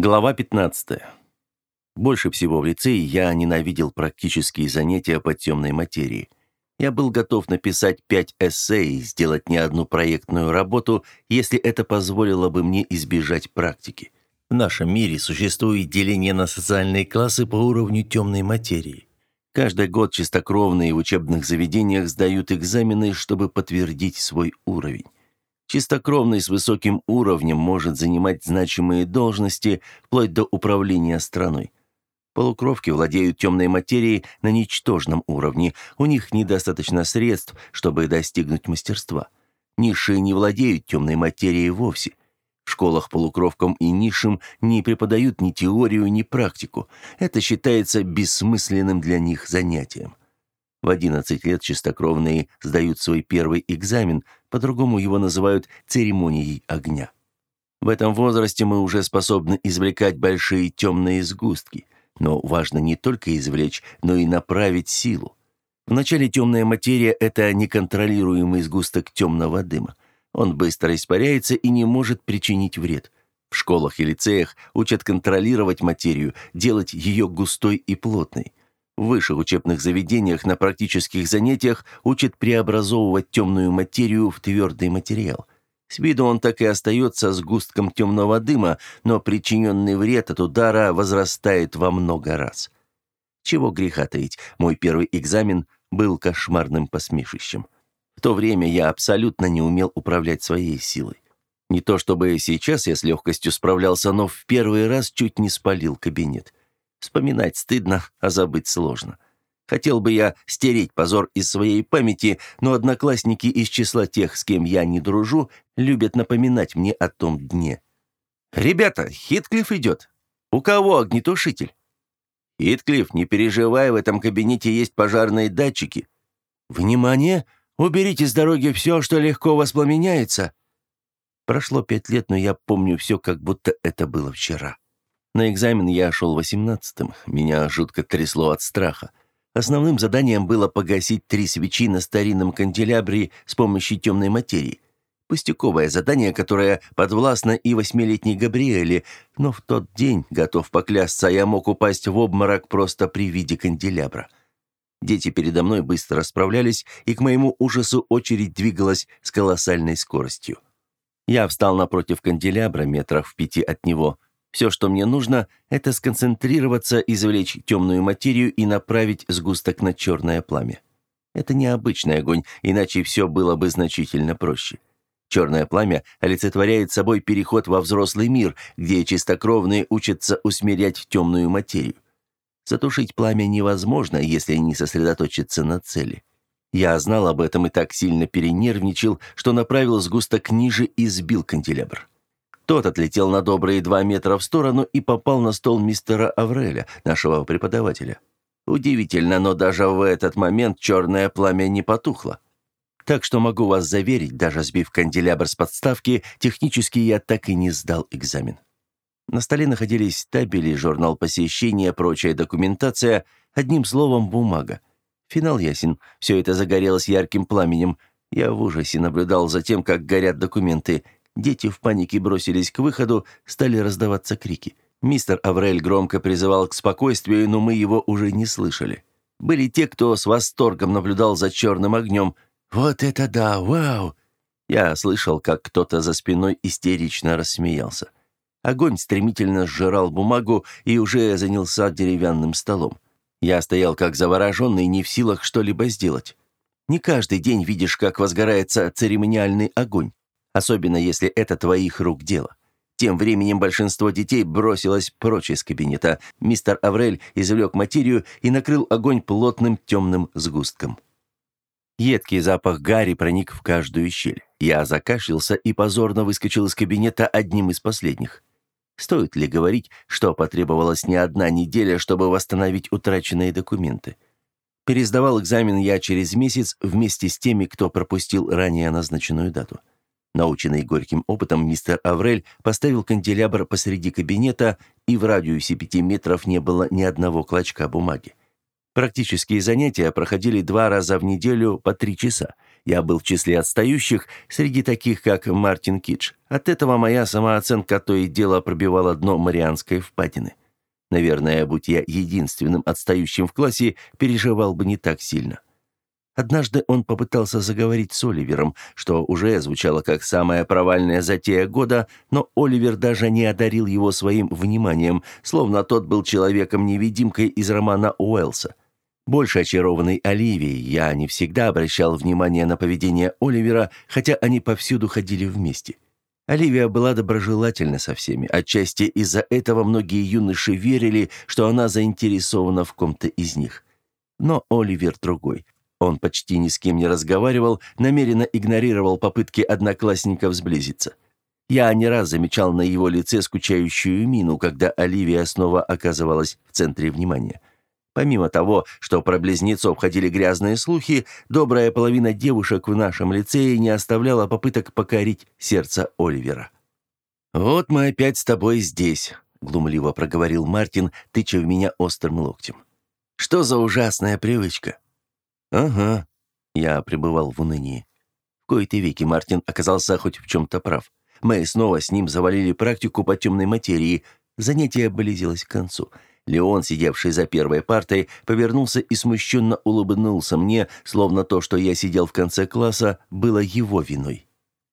Глава 15. Больше всего в лицее я ненавидел практические занятия по темной материи. Я был готов написать пять эссе и сделать не одну проектную работу, если это позволило бы мне избежать практики. В нашем мире существует деление на социальные классы по уровню темной материи. Каждый год чистокровные в учебных заведениях сдают экзамены, чтобы подтвердить свой уровень. Чистокровный с высоким уровнем может занимать значимые должности вплоть до управления страной. Полукровки владеют темной материей на ничтожном уровне, у них недостаточно средств, чтобы достигнуть мастерства. Низшие не владеют темной материей вовсе. В школах полукровкам и низшим не преподают ни теорию, ни практику. Это считается бессмысленным для них занятием. В 11 лет чистокровные сдают свой первый экзамен, по-другому его называют церемонией огня. В этом возрасте мы уже способны извлекать большие темные сгустки, но важно не только извлечь, но и направить силу. Вначале темная материя – это неконтролируемый сгусток темного дыма. Он быстро испаряется и не может причинить вред. В школах и лицеях учат контролировать материю, делать ее густой и плотной. В высших учебных заведениях на практических занятиях учат преобразовывать темную материю в твердый материал. С виду он так и остается сгустком темного дыма, но причиненный вред от удара возрастает во много раз. Чего греха таить, мой первый экзамен был кошмарным посмешищем. В то время я абсолютно не умел управлять своей силой. Не то чтобы сейчас я с легкостью справлялся, но в первый раз чуть не спалил кабинет. Вспоминать стыдно, а забыть сложно. Хотел бы я стереть позор из своей памяти, но одноклассники из числа тех, с кем я не дружу, любят напоминать мне о том дне. «Ребята, Хитклифф идет. У кого огнетушитель?» «Хитклифф, не переживай, в этом кабинете есть пожарные датчики». «Внимание! Уберите с дороги все, что легко воспламеняется!» Прошло пять лет, но я помню все, как будто это было вчера. На экзамен я шел восемнадцатым. Меня жутко трясло от страха. Основным заданием было погасить три свечи на старинном канделябре с помощью темной материи. Пустяковое задание, которое подвластно и восьмилетней Габриэле, но в тот день, готов поклясться, я мог упасть в обморок просто при виде канделябра. Дети передо мной быстро справлялись, и к моему ужасу очередь двигалась с колоссальной скоростью. Я встал напротив канделябра, метрах в пяти от него – все, что мне нужно, это сконцентрироваться, извлечь темную материю и направить сгусток на черное пламя. Это необычный огонь, иначе все было бы значительно проще. Черное пламя олицетворяет собой переход во взрослый мир, где чистокровные учатся усмирять темную материю. Затушить пламя невозможно, если не сосредоточиться на цели. Я знал об этом и так сильно перенервничал, что направил сгусток ниже и сбил канделябр. Тот отлетел на добрые два метра в сторону и попал на стол мистера Авреля, нашего преподавателя. Удивительно, но даже в этот момент черное пламя не потухло. Так что могу вас заверить, даже сбив канделябр с подставки, технически я так и не сдал экзамен. На столе находились табели, журнал посещения, прочая документация, одним словом, бумага. Финал ясен, все это загорелось ярким пламенем. Я в ужасе наблюдал за тем, как горят документы – Дети в панике бросились к выходу, стали раздаваться крики. Мистер Аврель громко призывал к спокойствию, но мы его уже не слышали. Были те, кто с восторгом наблюдал за черным огнем. «Вот это да! Вау!» Я слышал, как кто-то за спиной истерично рассмеялся. Огонь стремительно сжирал бумагу и уже занялся деревянным столом. Я стоял как завороженный, не в силах что-либо сделать. Не каждый день видишь, как возгорается церемониальный огонь особенно если это твоих рук дело. Тем временем большинство детей бросилось прочь из кабинета. Мистер Аврель извлек материю и накрыл огонь плотным темным сгустком. Едкий запах гари проник в каждую щель. Я закашлялся и позорно выскочил из кабинета одним из последних. Стоит ли говорить, что потребовалась не одна неделя, чтобы восстановить утраченные документы? Пересдавал экзамен я через месяц вместе с теми, кто пропустил ранее назначенную дату. Наученный горьким опытом, мистер Аврель поставил канделябр посреди кабинета, и в радиусе пяти метров не было ни одного клочка бумаги. Практические занятия проходили два раза в неделю по три часа. Я был в числе отстающих, среди таких, как Мартин Кидж. От этого моя самооценка то и дело пробивала дно Марианской впадины. Наверное, будь я единственным отстающим в классе, переживал бы не так сильно. Однажды он попытался заговорить с Оливером, что уже звучало как самая провальная затея года, но Оливер даже не одарил его своим вниманием, словно тот был человеком-невидимкой из романа Уэллса. Больше очарованный Оливией, я не всегда обращал внимание на поведение Оливера, хотя они повсюду ходили вместе. Оливия была доброжелательна со всеми. Отчасти из-за этого многие юноши верили, что она заинтересована в ком-то из них. Но Оливер другой. Он почти ни с кем не разговаривал, намеренно игнорировал попытки одноклассников сблизиться. Я не раз замечал на его лице скучающую мину, когда Оливия снова оказывалась в центре внимания. Помимо того, что про близнецов ходили грязные слухи, добрая половина девушек в нашем лицее не оставляла попыток покорить сердце Оливера. «Вот мы опять с тобой здесь», — глумливо проговорил Мартин, тыча в меня острым локтем. «Что за ужасная привычка?» «Ага», — я пребывал в унынии. В кои-то веки Мартин оказался хоть в чем-то прав. Мы снова с ним завалили практику по темной материи. Занятие близилось к концу — Леон, сидевший за первой партой, повернулся и смущенно улыбнулся мне, словно то, что я сидел в конце класса, было его виной.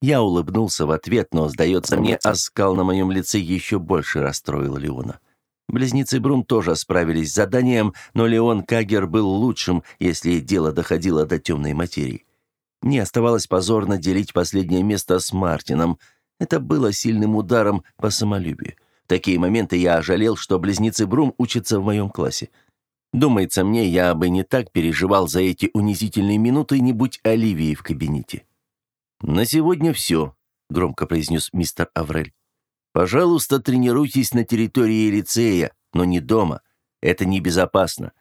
Я улыбнулся в ответ, но, сдается мне, оскал на моем лице еще больше расстроил Леона. Близнецы Брум тоже справились с заданием, но Леон Кагер был лучшим, если дело доходило до темной материи. Мне оставалось позорно делить последнее место с Мартином. Это было сильным ударом по самолюбию такие моменты я жалел, что близнецы Брум учатся в моем классе. Думается мне, я бы не так переживал за эти унизительные минуты, не будь Оливии в кабинете. «На сегодня все», — громко произнес мистер Аврель. «Пожалуйста, тренируйтесь на территории лицея, но не дома. Это небезопасно.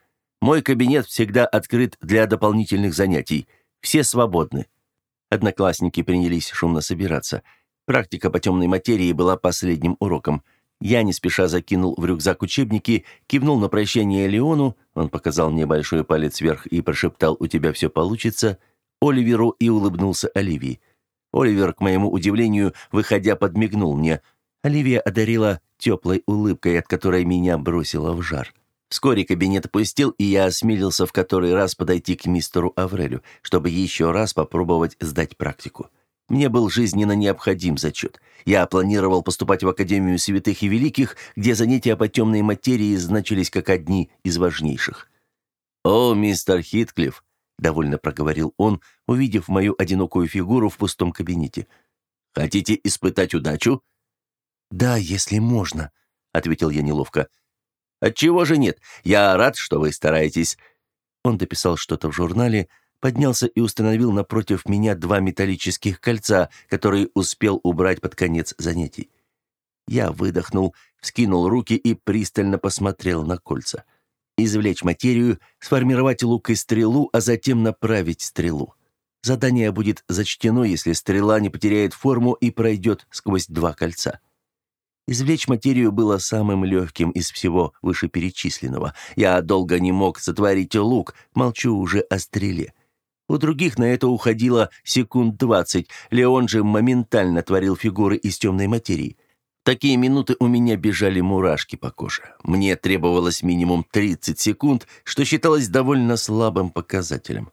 Мой кабинет всегда открыт для дополнительных занятий. Все свободны». Одноклассники принялись шумно собираться. Практика по темной материи была последним уроком — я не спеша закинул в рюкзак учебники, кивнул на прощание Леону, он показал мне большой палец вверх и прошептал «У тебя все получится», Оливеру и улыбнулся Оливии. Оливер, к моему удивлению, выходя, подмигнул мне. Оливия одарила теплой улыбкой, от которой меня бросило в жар. Вскоре кабинет опустил, и я осмелился в который раз подойти к мистеру Аврелю, чтобы еще раз попробовать сдать практику. Мне был жизненно необходим зачет. Я планировал поступать в Академию Святых и Великих, где занятия по темной материи значились как одни из важнейших. «О, мистер Хитклифф», — довольно проговорил он, увидев мою одинокую фигуру в пустом кабинете. «Хотите испытать удачу?» «Да, если можно», — ответил я неловко. «Отчего же нет? Я рад, что вы стараетесь». Он дописал что-то в журнале, поднялся и установил напротив меня два металлических кольца, которые успел убрать под конец занятий. Я выдохнул, вскинул руки и пристально посмотрел на кольца. Извлечь материю, сформировать лук и стрелу, а затем направить стрелу. Задание будет зачтено, если стрела не потеряет форму и пройдет сквозь два кольца. Извлечь материю было самым легким из всего вышеперечисленного. Я долго не мог сотворить лук, молчу уже о стреле. У других на это уходило секунд двадцать. Леон же моментально творил фигуры из темной материи. Такие минуты у меня бежали мурашки по коже. Мне требовалось минимум 30 секунд, что считалось довольно слабым показателем.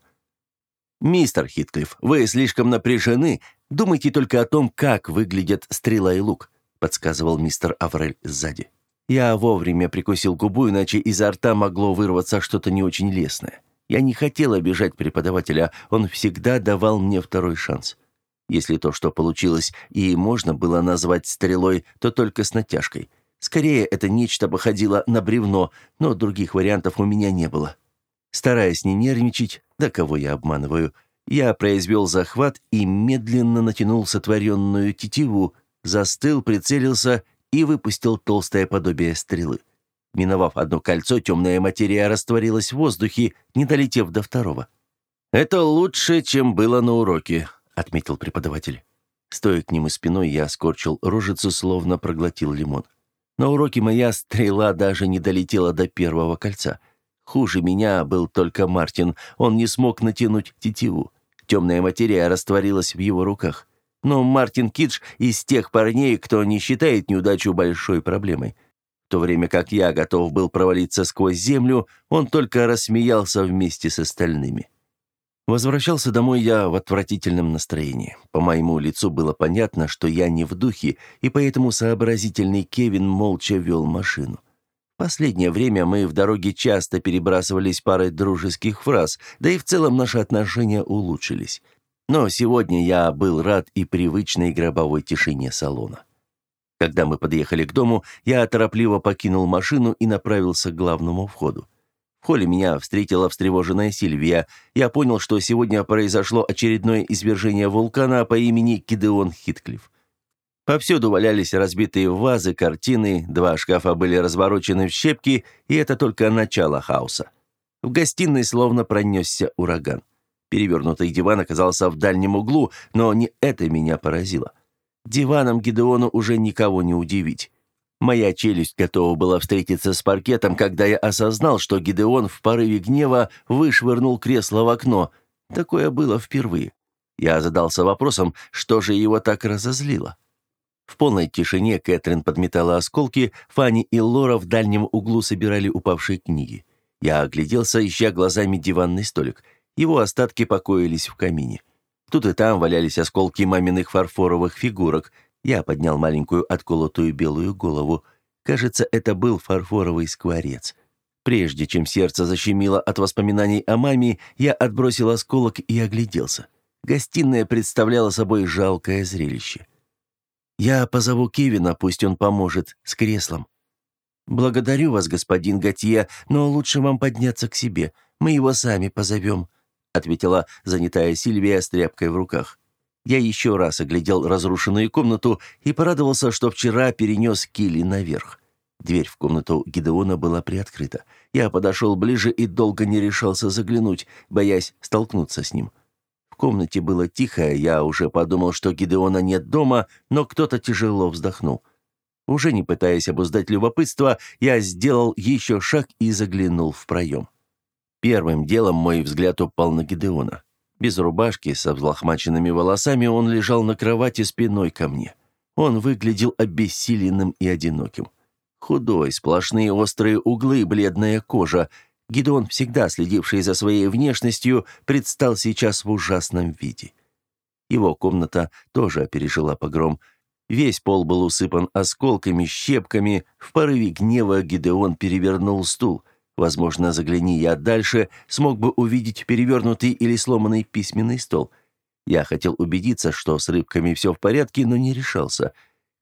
«Мистер Хитклифф, вы слишком напряжены. Думайте только о том, как выглядят стрела и лук», — подсказывал мистер Аврель сзади. Я вовремя прикусил губу, иначе изо рта могло вырваться что-то не очень лестное. Я не хотел обижать преподавателя, он всегда давал мне второй шанс. Если то, что получилось, и можно было назвать стрелой, то только с натяжкой. Скорее, это нечто походило на бревно, но других вариантов у меня не было. Стараясь не нервничать, да кого я обманываю, я произвел захват и медленно натянул сотворенную тетиву, застыл, прицелился и выпустил толстое подобие стрелы. Миновав одно кольцо, темная материя растворилась в воздухе, не долетев до второго. «Это лучше, чем было на уроке», — отметил преподаватель. Стоя к нему спиной, я скорчил рожицу, словно проглотил лимон. На уроке моя стрела даже не долетела до первого кольца. Хуже меня был только Мартин, он не смог натянуть тетиву. Темная материя растворилась в его руках. Но Мартин Кидж из тех парней, кто не считает неудачу большой проблемой. В то время как я готов был провалиться сквозь землю, он только рассмеялся вместе с остальными. Возвращался домой я в отвратительном настроении. По моему лицу было понятно, что я не в духе, и поэтому сообразительный Кевин молча вел машину. Последнее время мы в дороге часто перебрасывались парой дружеских фраз, да и в целом наши отношения улучшились. Но сегодня я был рад и привычной гробовой тишине салона. Когда мы подъехали к дому, я торопливо покинул машину и направился к главному входу. В холле меня встретила встревоженная Сильвия. Я понял, что сегодня произошло очередное извержение вулкана по имени Кидеон Хитклифф. Повсюду валялись разбитые вазы, картины, два шкафа были разворочены в щепки, и это только начало хаоса. В гостиной словно пронесся ураган. Перевернутый диван оказался в дальнем углу, но не это меня поразило. Диваном Гидеону уже никого не удивить. Моя челюсть готова была встретиться с паркетом, когда я осознал, что Гидеон в порыве гнева вышвырнул кресло в окно. Такое было впервые. Я задался вопросом, что же его так разозлило. В полной тишине Кэтрин подметала осколки, Фанни и Лора в дальнем углу собирали упавшие книги. Я огляделся, ища глазами диванный столик. Его остатки покоились в камине. Тут и там валялись осколки маминых фарфоровых фигурок – я поднял маленькую отколотую белую голову. Кажется, это был фарфоровый скворец. Прежде чем сердце защемило от воспоминаний о маме, я отбросил осколок и огляделся. Гостиная представляла собой жалкое зрелище. «Я позову Кевина, пусть он поможет с креслом». «Благодарю вас, господин Готье, но лучше вам подняться к себе. Мы его сами позовем», — ответила занятая Сильвия с тряпкой в руках. Я еще раз оглядел разрушенную комнату и порадовался, что вчера перенес Килли наверх. Дверь в комнату Гидеона была приоткрыта. Я подошел ближе и долго не решался заглянуть, боясь столкнуться с ним. В комнате было тихо, я уже подумал, что Гидеона нет дома, но кто-то тяжело вздохнул. Уже не пытаясь обуздать любопытство, я сделал еще шаг и заглянул в проем. Первым делом мой взгляд упал на Гидеона. Без рубашки, со взлохмаченными волосами он лежал на кровати спиной ко мне. Он выглядел обессиленным и одиноким. Худой, сплошные острые углы, бледная кожа. Гидеон, всегда следивший за своей внешностью, предстал сейчас в ужасном виде. Его комната тоже пережила погром. Весь пол был усыпан осколками, щепками. В порыве гнева Гидеон перевернул стул — Возможно, загляни я дальше, смог бы увидеть перевернутый или сломанный письменный стол. Я хотел убедиться, что с рыбками все в порядке, но не решался.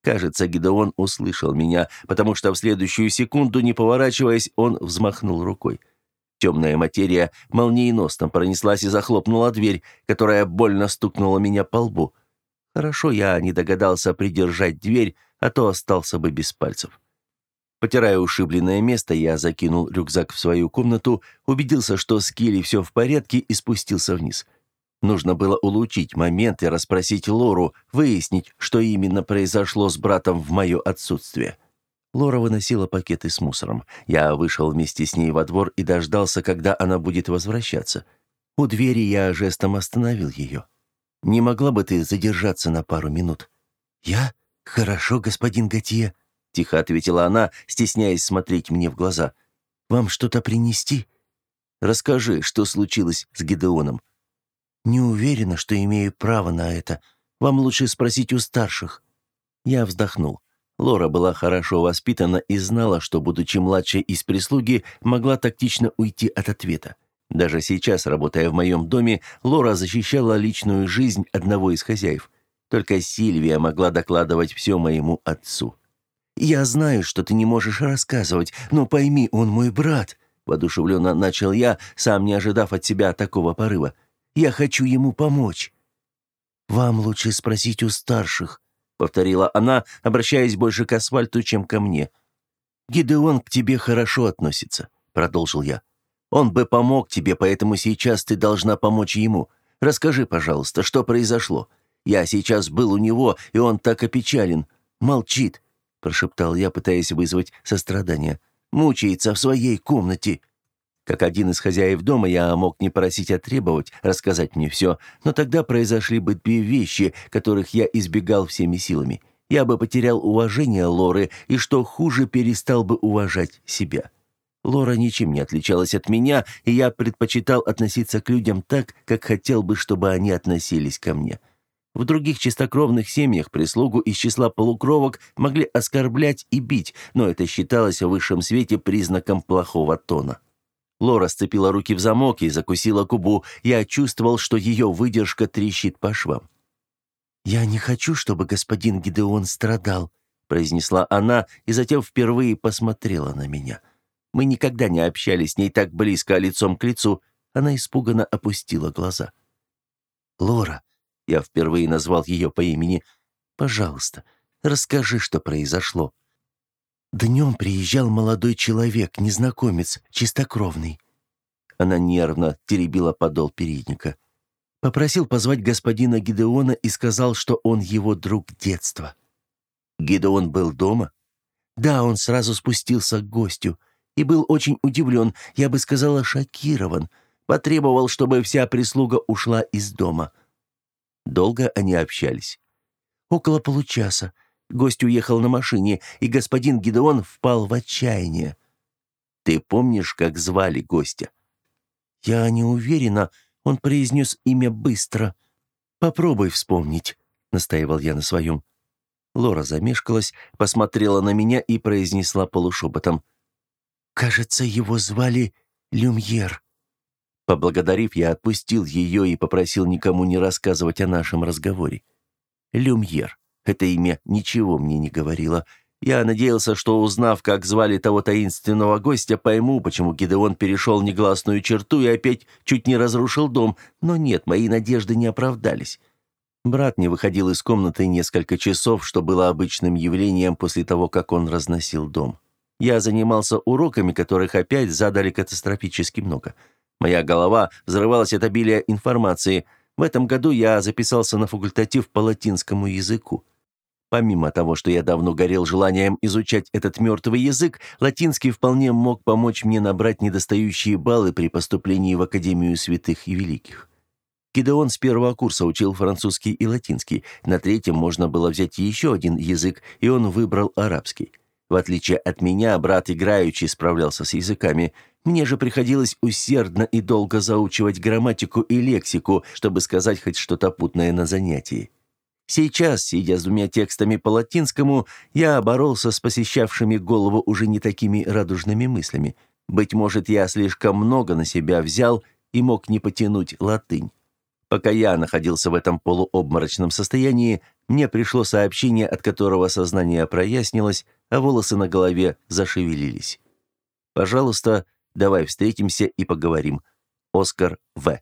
Кажется, Гидеон услышал меня, потому что в следующую секунду, не поворачиваясь, он взмахнул рукой. Темная материя молниеносно пронеслась и захлопнула дверь, которая больно стукнула меня по лбу. Хорошо я не догадался придержать дверь, а то остался бы без пальцев. Потирая ушибленное место, я закинул рюкзак в свою комнату, убедился, что с Килли все в порядке и спустился вниз. Нужно было улучшить момент и расспросить Лору, выяснить, что именно произошло с братом в мое отсутствие. Лора выносила пакеты с мусором. Я вышел вместе с ней во двор и дождался, когда она будет возвращаться. У двери я жестом остановил ее. «Не могла бы ты задержаться на пару минут?» «Я? Хорошо, господин Готье», тихо ответила она, стесняясь смотреть мне в глаза. Вам что-то принести? Расскажи, что случилось с Гедеоном. Не уверена, что имею право на это. Вам лучше спросить у старших. Я вздохнул. Лора была хорошо воспитана и знала, что, будучи младшей из прислуги, могла тактично уйти от ответа. Даже сейчас, работая в моем доме, Лора защищала личную жизнь одного из хозяев. Только Сильвия могла докладывать все моему отцу. «Я знаю, что ты не можешь рассказывать, но пойми, он мой брат», — воодушевленно начал я, сам не ожидав от себя такого порыва. «Я хочу ему помочь». «Вам лучше спросить у старших», — повторила она, обращаясь больше к асфальту, чем ко мне. «Гидеон к тебе хорошо относится», — продолжил я. «Он бы помог тебе, поэтому сейчас ты должна помочь ему. Расскажи, пожалуйста, что произошло. Я сейчас был у него, и он так опечален. Молчит прошептал я, пытаясь вызвать сострадание. «Мучается в своей комнате». Как один из хозяев дома я мог не просить, а требовать рассказать мне все, но тогда произошли бы две вещи, которых я избегал всеми силами. Я бы потерял уважение Лоры и, что хуже, перестал бы уважать себя. Лора ничем не отличалась от меня, и я предпочитал относиться к людям так, как хотел бы, чтобы они относились ко мне. В других чистокровных семьях прислугу из числа полукровок могли оскорблять и бить, но это считалось в высшем свете признаком плохого тона. Лора сцепила руки в замок и закусила губу. Я чувствовал, что ее выдержка трещит по швам. «Я не хочу, чтобы господин Гидеон страдал», — произнесла она и затем впервые посмотрела на меня. Мы никогда не общались с ней так близко, лицом к лицу. Она испуганно опустила глаза. «Лора», — я впервые назвал ее по имени, — «пожалуйста, расскажи, что произошло». Днем приезжал молодой человек, незнакомец, чистокровный. Она нервно теребила подол передника. Попросил позвать господина Гидеона и сказал, что он его друг детства. Гидеон был дома? Да, он сразу спустился к гостю и был очень удивлен, я бы сказала, шокирован. Потребовал, чтобы вся прислуга ушла из дома. Долго они общались. Около получаса. Гость уехал на машине, и господин Гидеон впал в отчаяние. «Ты помнишь, как звали гостя?» «Я не уверена», — он произнес имя быстро. «Попробуй вспомнить», — настаивал я на своем. Лора замешкалась, посмотрела на меня и произнесла полушепотом. «Кажется, его звали Люмьер». Поблагодарив, я отпустил ее и попросил никому не рассказывать о нашем разговоре. Люмьер. Это имя ничего мне не говорило. Я надеялся, что, узнав, как звали того таинственного гостя, пойму, почему Гидеон перешел негласную черту и опять чуть не разрушил дом, но нет, мои надежды не оправдались. Брат не выходил из комнаты несколько часов, что было обычным явлением после того, как он разносил дом. Я занимался уроками, которых опять задали катастрофически много. Моя голова взрывалась от обилия информации. В этом году я записался на факультатив по латинскому языку. Помимо того, что я давно горел желанием изучать этот мертвый язык, латинский вполне мог помочь мне набрать недостающие баллы при поступлении в Академию святых и великих. Гидеон с первого курса учил французский и латинский, на третьем можно было взять еще один язык, и он выбрал арабский. В отличие от меня, брат играючи справлялся с языками. Мне же приходилось усердно и долго заучивать грамматику и лексику, чтобы сказать хоть что-то путное на занятии. Сейчас, сидя с двумя текстами по латинскому, я боролся с посещавшими голову уже не такими радужными мыслями. Быть может, я слишком много на себя взял и мог не потянуть латынь. Пока я находился в этом полуобморочном состоянии, мне пришло сообщение, от которого сознание прояснилось, а волосы на голове зашевелились. «Пожалуйста, давай встретимся и поговорим. Оскар В».